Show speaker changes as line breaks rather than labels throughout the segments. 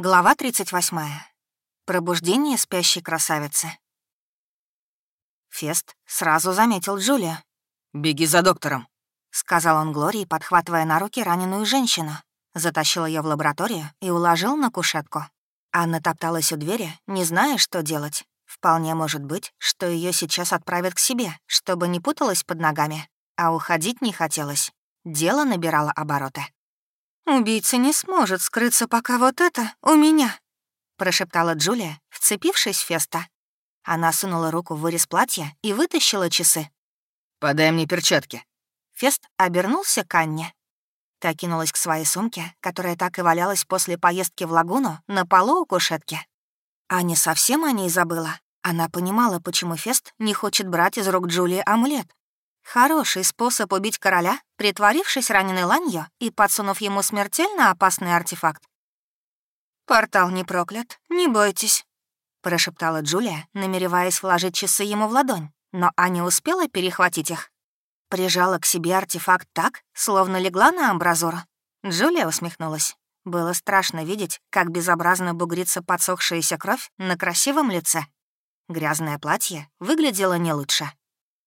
Глава 38. Пробуждение спящей красавицы. Фест сразу заметил Джулию.
«Беги за доктором», —
сказал он Глории, подхватывая на руки раненую женщину. Затащил ее в лабораторию и уложил на кушетку. Анна топталась у двери, не зная, что делать. Вполне может быть, что ее сейчас отправят к себе, чтобы не путалась под ногами. А уходить не хотелось. Дело набирало обороты. «Убийца не сможет скрыться, пока вот это у меня», — прошептала Джулия, вцепившись в Феста. Она сунула руку в вырез платья и вытащила часы.
«Подай мне перчатки».
Фест обернулся к Анне. Та кинулась к своей сумке, которая так и валялась после поездки в лагуну на полу у кушетки. Аня совсем о ней забыла. Она понимала, почему Фест не хочет брать из рук Джулии амулет, Хороший способ убить короля, притворившись раненой ланью и подсунув ему смертельно опасный артефакт. «Портал не проклят, не бойтесь», — прошептала Джулия, намереваясь вложить часы ему в ладонь, но Аня успела перехватить их. Прижала к себе артефакт так, словно легла на амбразуру. Джулия усмехнулась. Было страшно видеть, как безобразно бугрится подсохшаяся кровь на красивом лице. Грязное платье выглядело не лучше.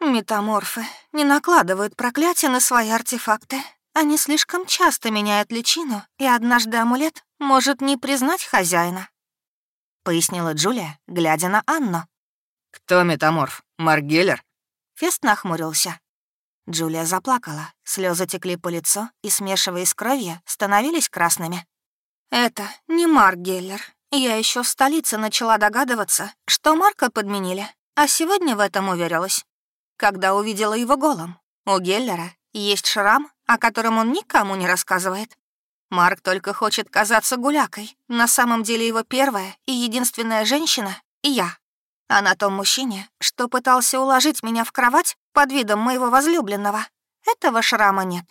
Метаморфы не накладывают проклятия на свои артефакты. Они слишком часто меняют личину, и однажды амулет может не признать хозяина. Пояснила Джулия, глядя на Анну.
«Кто метаморф? Маргеллер?»
Фест нахмурился. Джулия заплакала, слезы текли по лицу и, смешиваясь с кровью, становились красными. «Это не Марк Геллер. Я еще в столице начала догадываться, что Марка подменили, а сегодня в этом уверилась когда увидела его голым. У Геллера есть шрам, о котором он никому не рассказывает. Марк только хочет казаться гулякой. На самом деле его первая и единственная женщина — я. А на том мужчине, что пытался уложить меня в кровать под видом моего возлюбленного, этого шрама нет.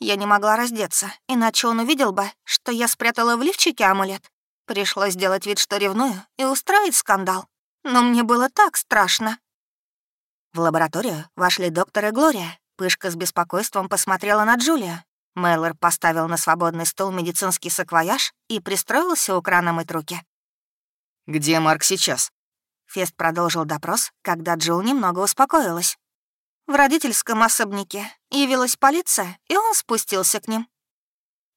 Я не могла раздеться, иначе он увидел бы, что я спрятала в лифчике амулет. Пришлось сделать вид, что ревную, и устроить скандал. Но мне было так страшно. В лабораторию вошли доктор и Глория. Пышка с беспокойством посмотрела на Джулию. Мэллор поставил на свободный стол медицинский саквояж и пристроился у крана мыть руки.
«Где Марк сейчас?»
Фест продолжил допрос, когда Джул немного успокоилась. В родительском особняке явилась полиция, и он спустился к ним.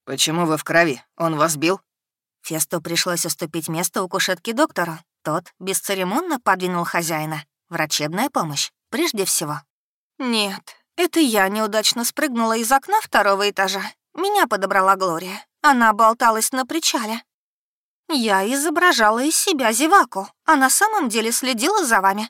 «Почему вы в крови? Он вас бил?»
Фесту пришлось уступить место у кушетки доктору. Тот бесцеремонно подвинул хозяина. Врачебная помощь прежде всего. Нет, это я неудачно спрыгнула из окна второго этажа. Меня подобрала Глория. Она болталась на причале. Я изображала из себя зеваку, а на самом деле следила за вами.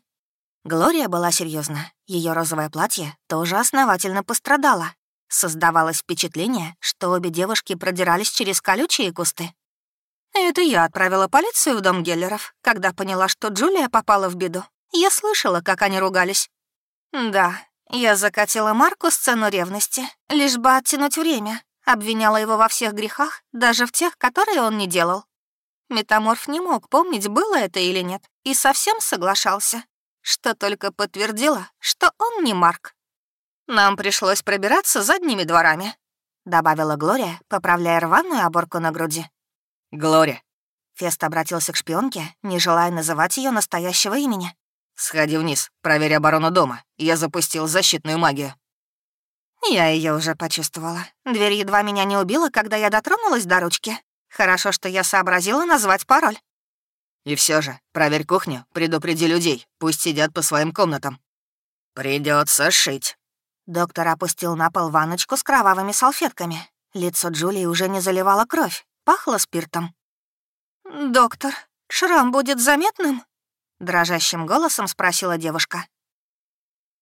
Глория была серьезна. Ее розовое платье тоже основательно пострадало. Создавалось впечатление, что обе девушки продирались через колючие кусты. Это я отправила полицию в дом Геллеров, когда поняла, что Джулия попала в беду. Я слышала, как они ругались. Да, я закатила Марку сцену ревности, лишь бы оттянуть время. Обвиняла его во всех грехах, даже в тех, которые он не делал. Метаморф не мог помнить, было это или нет, и совсем соглашался, что только подтвердило, что он не Марк. «Нам пришлось пробираться задними дворами», — добавила Глория, поправляя рваную оборку на груди.
«Глория».
Фест обратился к шпионке, не желая называть ее настоящего имени.
«Сходи вниз, проверь оборону дома. Я запустил защитную магию».
Я ее уже почувствовала. Дверь едва меня не убила, когда я дотронулась до ручки. Хорошо, что я сообразила назвать пароль.
И все же, проверь кухню, предупреди людей, пусть сидят по своим комнатам. Придется шить.
Доктор опустил на пол ванночку с кровавыми салфетками. Лицо Джулии уже не заливало кровь, пахло спиртом. «Доктор, шрам будет заметным?» Дрожащим голосом спросила девушка.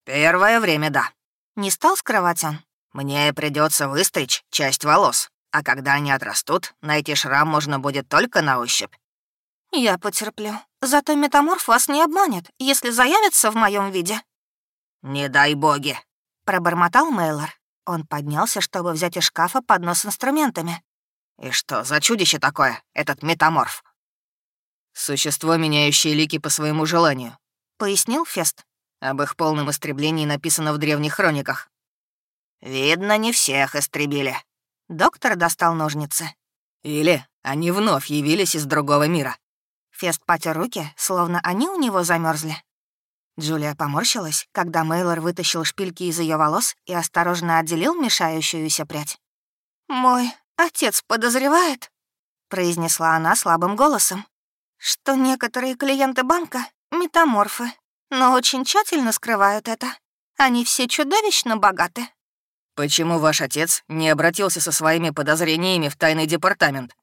«Первое время, да».
Не стал скрывать он.
«Мне придется выстричь часть волос, а когда они отрастут, найти шрам можно будет только на ощупь».
«Я потерплю. Зато метаморф вас не обманет, если заявится в моем виде».
«Не дай боги», —
пробормотал Мейлор. Он поднялся, чтобы взять из шкафа поднос с инструментами.
«И что за чудище такое, этот метаморф?» «Существо, меняющее лики по своему желанию», —
пояснил Фест.
«Об их полном истреблении написано в древних хрониках».
«Видно, не всех истребили».
Доктор достал ножницы.
Или они вновь явились из другого мира.
Фест потер руки, словно они у него замерзли. Джулия поморщилась, когда Мейлор вытащил шпильки из ее волос и осторожно отделил мешающуюся прядь. «Мой отец подозревает», — произнесла она слабым голосом, «что некоторые клиенты банка — метаморфы, но очень тщательно скрывают это. Они все чудовищно богаты».
«Почему ваш отец не обратился со своими подозрениями в тайный департамент?»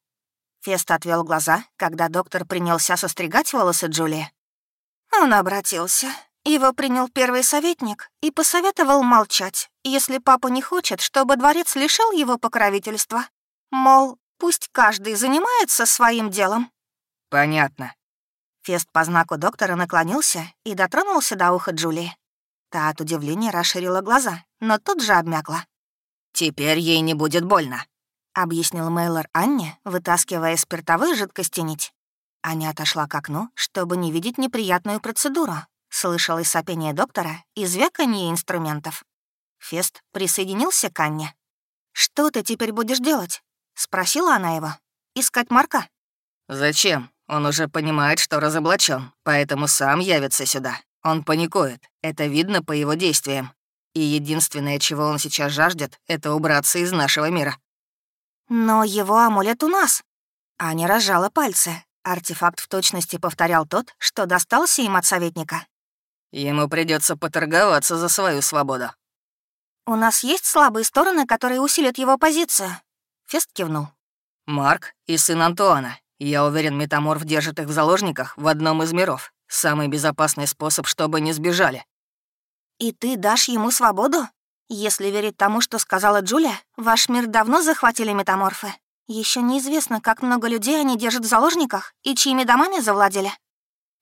Фест отвел глаза, когда доктор принялся состригать волосы Джулии. Он обратился. Его принял первый советник и посоветовал молчать, если папа не хочет, чтобы дворец лишил его покровительства. Мол, пусть каждый занимается своим делом.
Понятно.
Фест по знаку доктора наклонился и дотронулся до уха Джулии. Та от удивления расширила глаза, но тут же обмякла.
«Теперь ей не будет больно», —
объяснил Мейлор Анне, вытаскивая спиртовой жидкости нить. Аня отошла к окну, чтобы не видеть неприятную процедуру. Слышалось сопение доктора и звяканье инструментов. Фест присоединился к Анне. «Что ты теперь будешь делать?» — спросила она его. «Искать Марка?»
«Зачем? Он уже понимает, что разоблачен, поэтому сам явится сюда. Он паникует, это видно по его действиям. И единственное, чего он сейчас жаждет, это убраться из нашего мира».
«Но его амулет у нас». Аня разжала пальцы, Артефакт в точности повторял тот, что достался им от советника.
Ему придется поторговаться за свою свободу.
«У нас есть слабые стороны, которые усилят его позицию?» Фест кивнул.
«Марк и сын Антуана. Я уверен, метаморф держит их в заложниках в одном из миров. Самый безопасный способ, чтобы не сбежали».
«И ты дашь ему свободу? Если верить тому, что сказала Джулия, ваш мир давно захватили метаморфы. Еще неизвестно, как много людей они держат в заложниках и чьими домами завладели.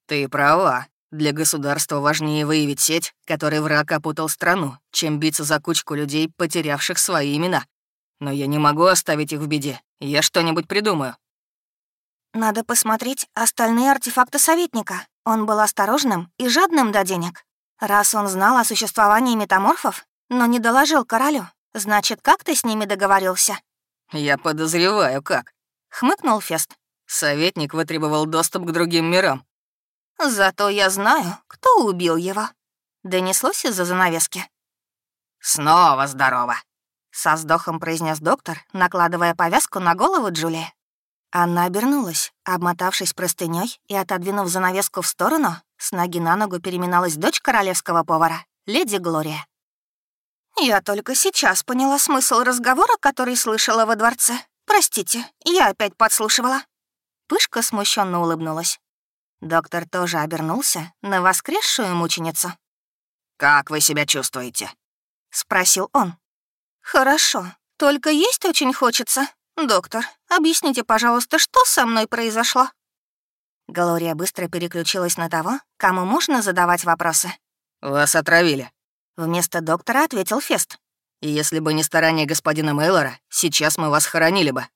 Ты права. Для государства важнее выявить сеть, которой враг опутал страну, чем биться за кучку людей, потерявших свои имена. Но я не могу оставить их в беде. Я что-нибудь придумаю.
Надо посмотреть остальные артефакты советника. Он был осторожным и жадным до денег. Раз он знал о существовании метаморфов, но не доложил королю, значит, как ты с ними договорился?
«Я подозреваю, как», — хмыкнул Фест. Советник вытребовал доступ к другим мирам.
«Зато я знаю, кто убил его», — донеслось из-за занавески.
«Снова здорово», —
со вздохом произнес доктор, накладывая повязку на голову Джулии. Анна обернулась, обмотавшись простыней и отодвинув занавеску в сторону, с ноги на ногу переминалась дочь королевского повара, леди Глория. «Я только сейчас поняла смысл разговора, который слышала во дворце. Простите, я опять подслушивала». Пышка смущенно улыбнулась. Доктор тоже обернулся на воскресшую мученицу.
«Как вы себя чувствуете?»
— спросил он. «Хорошо, только есть очень хочется. Доктор, объясните, пожалуйста, что со мной произошло?» Галория быстро переключилась на того, кому можно задавать вопросы.
«Вас отравили»,
Вместо доктора ответил Фест.
«Если бы не старание господина Мейлора, сейчас мы вас хоронили бы».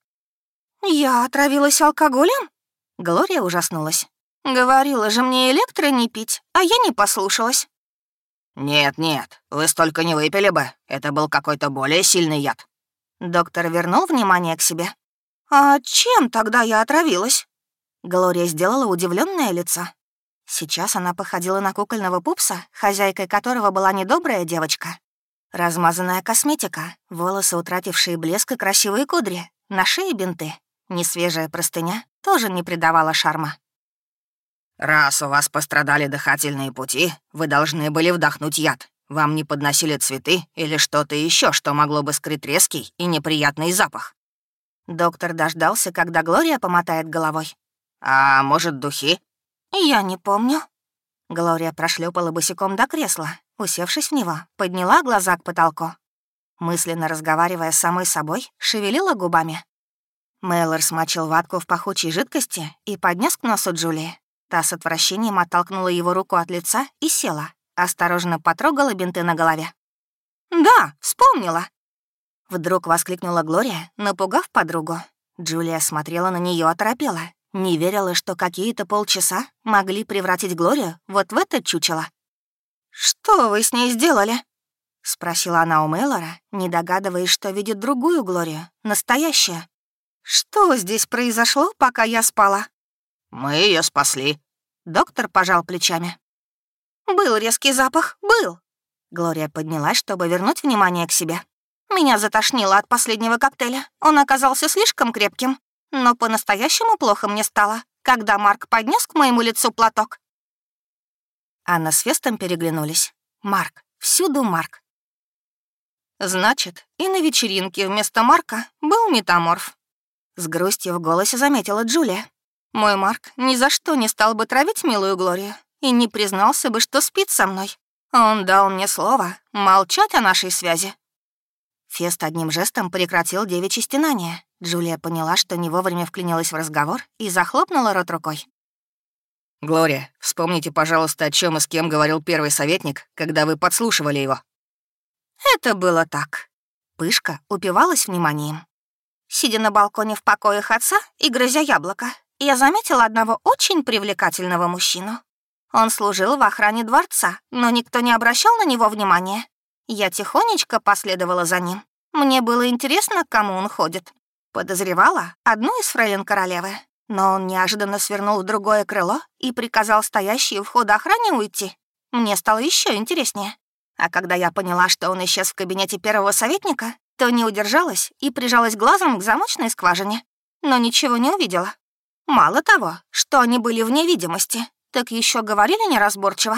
«Я отравилась алкоголем?» Глория ужаснулась. «Говорила же мне электро не пить, а я не послушалась».
«Нет-нет, вы столько не выпили бы. Это был какой-то более сильный яд».
Доктор вернул внимание к себе. «А чем тогда я отравилась?» Глория сделала удивленное лицо. Сейчас она походила на кукольного пупса, хозяйкой которого была недобрая девочка. Размазанная косметика, волосы, утратившие блеск и красивые кудри, на шее бинты. Несвежая простыня тоже не придавала шарма.
«Раз у вас пострадали дыхательные пути, вы должны были вдохнуть яд. Вам не подносили цветы или что-то еще, что могло бы скрыть резкий и неприятный запах».
Доктор дождался, когда Глория помотает головой.
«А может, духи?»
«Я не помню». Глория прошлепала босиком до кресла, усевшись в него, подняла глаза к потолку. Мысленно разговаривая с самой собой, шевелила губами. Мейлор смочил ватку в пахучей жидкости и поднес к носу Джулии. Та с отвращением оттолкнула его руку от лица и села, осторожно потрогала бинты на голове. «Да, вспомнила!» Вдруг воскликнула Глория, напугав подругу. Джулия смотрела на нее оторопела не верила, что какие-то полчаса могли превратить Глорию вот в это чучело. «Что вы с ней сделали?» — спросила она у Мейлора, не догадываясь, что видит другую Глорию, настоящую. Что здесь произошло, пока я спала?
Мы ее спасли.
Доктор пожал плечами. Был резкий запах, был. Глория поднялась, чтобы вернуть внимание к себе. Меня затошнило от последнего коктейля. Он оказался слишком крепким. Но по-настоящему плохо мне стало, когда Марк поднес к моему лицу платок. Анна с Вестом переглянулись. Марк, всюду Марк. Значит, и на вечеринке вместо Марка был метаморф. С грустью в голосе заметила Джулия. Мой Марк ни за что не стал бы травить милую Глорию и не признался бы, что спит со мной. Он дал мне слово молчать о нашей связи. Фест одним жестом прекратил девичье стенание. Джулия поняла, что не вовремя вклинилась в разговор и захлопнула рот рукой.
«Глория, вспомните, пожалуйста, о чем и с кем говорил первый советник, когда вы подслушивали его».
Это было так. Пышка упивалась вниманием. Сидя на балконе в покоях отца и грызя яблоко, я заметила одного очень привлекательного мужчину. Он служил в охране дворца, но никто не обращал на него внимания. Я тихонечко последовала за ним. Мне было интересно, к кому он ходит. Подозревала одну из фрейлин королевы, но он неожиданно свернул в другое крыло и приказал стоящей у входа охране уйти. Мне стало еще интереснее. А когда я поняла, что он исчез в кабинете первого советника, то не удержалась и прижалась глазом к замочной скважине, но ничего не увидела. Мало того, что они были вне видимости, так еще говорили неразборчиво.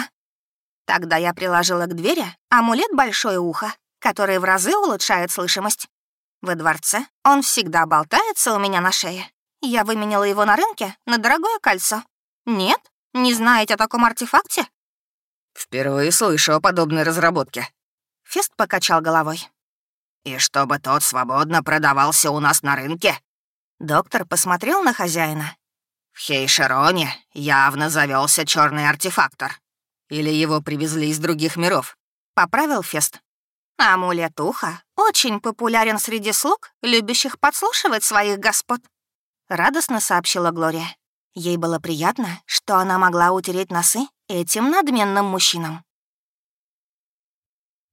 Тогда я приложила к двери амулет «Большое ухо», который в разы улучшает слышимость. Во дворце он всегда болтается у меня на шее. Я выменяла его на рынке на дорогое кольцо. Нет? Не знаете о таком артефакте?
Впервые слышу о подобной разработке.
Фест покачал головой.
«И чтобы тот свободно продавался у нас на рынке?»
Доктор посмотрел на хозяина.
«В Хейшероне явно завелся черный артефактор. Или его привезли из других миров?»
Поправил Фест. Амулет уха очень популярен среди слуг, любящих подслушивать своих господ. Радостно сообщила Глория. Ей было приятно, что она могла утереть носы этим надменным мужчинам.